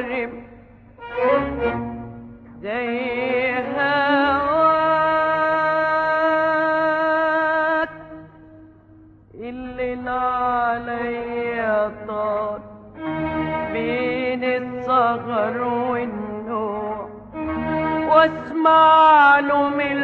محرم زي هواك اللي عليا طار بين الصغر والنوع. واسمع له من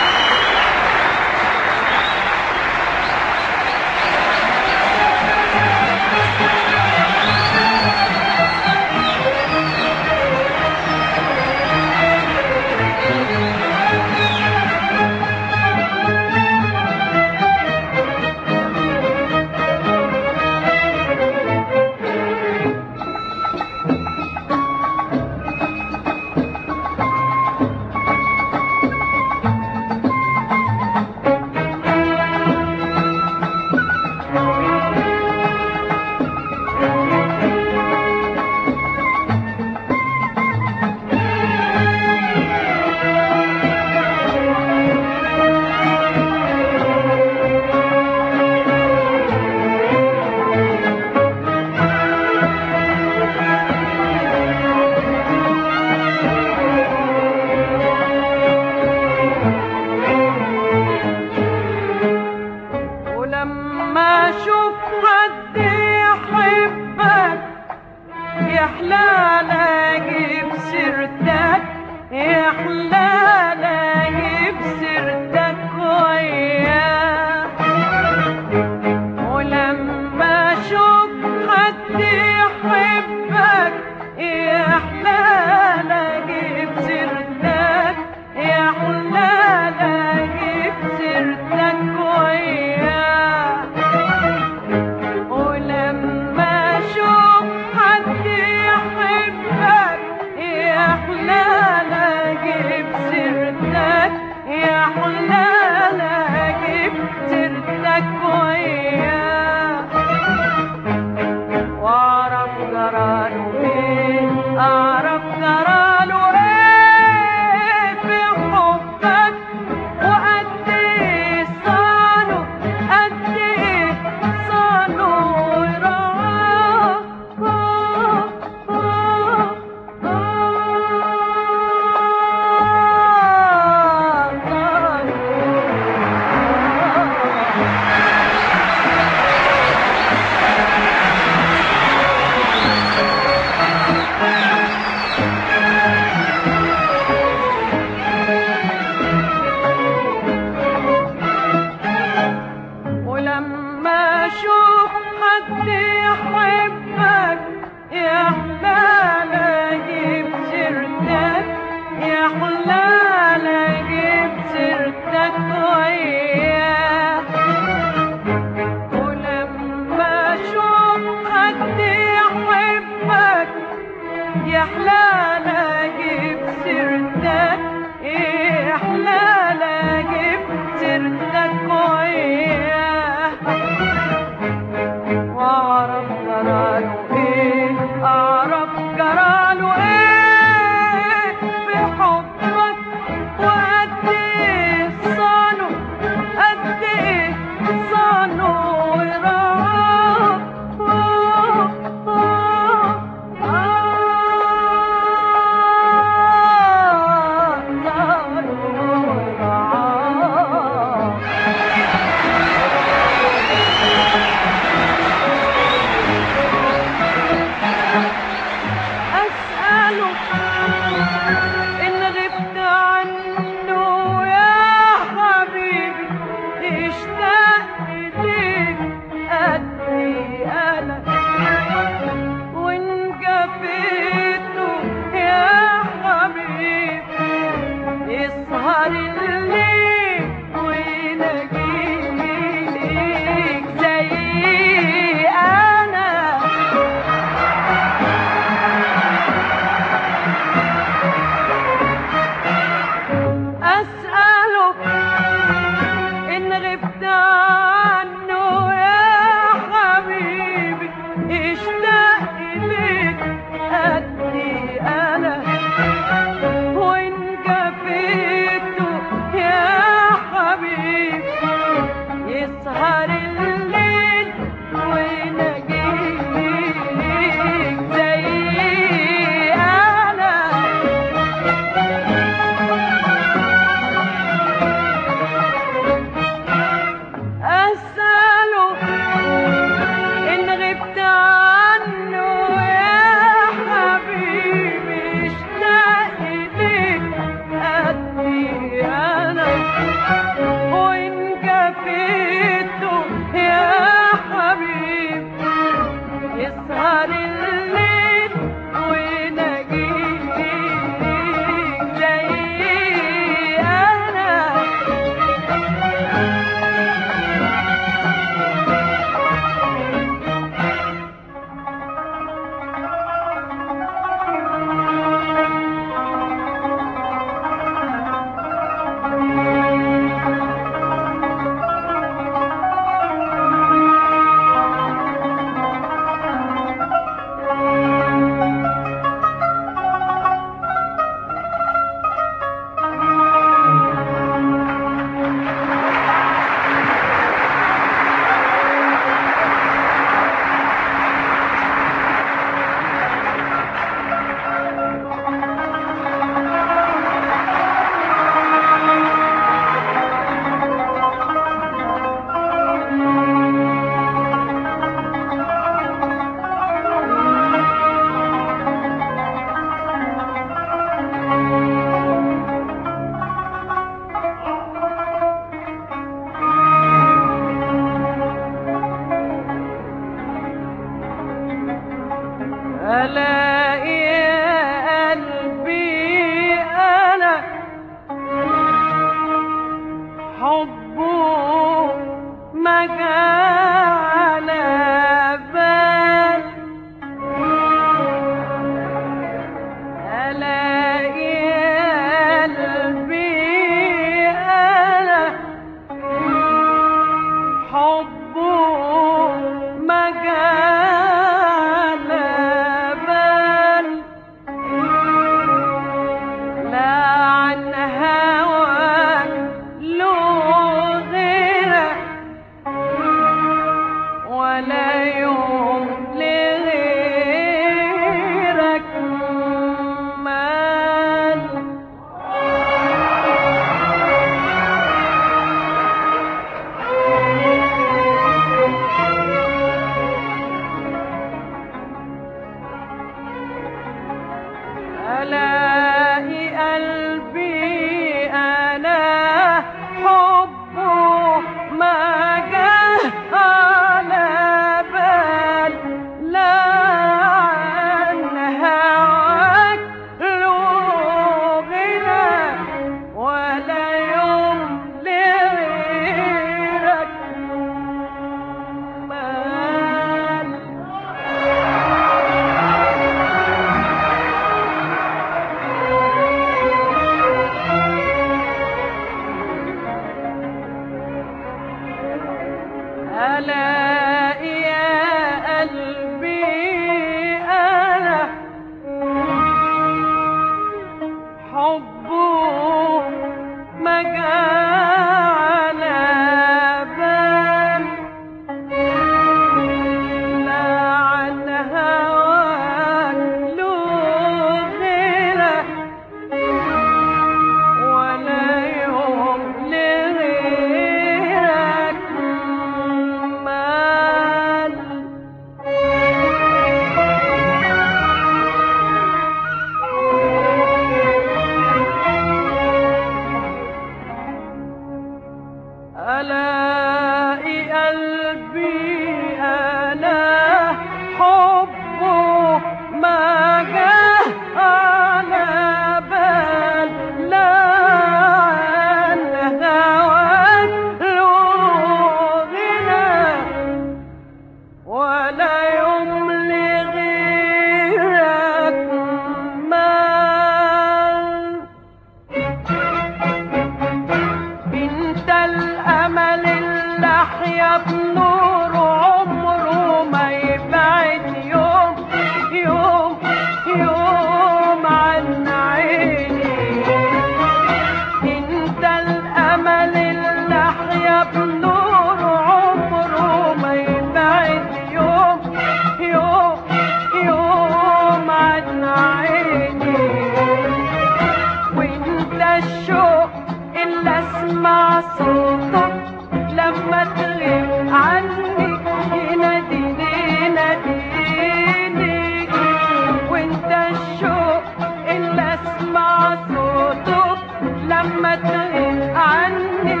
لما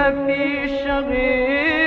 ما فيش غيره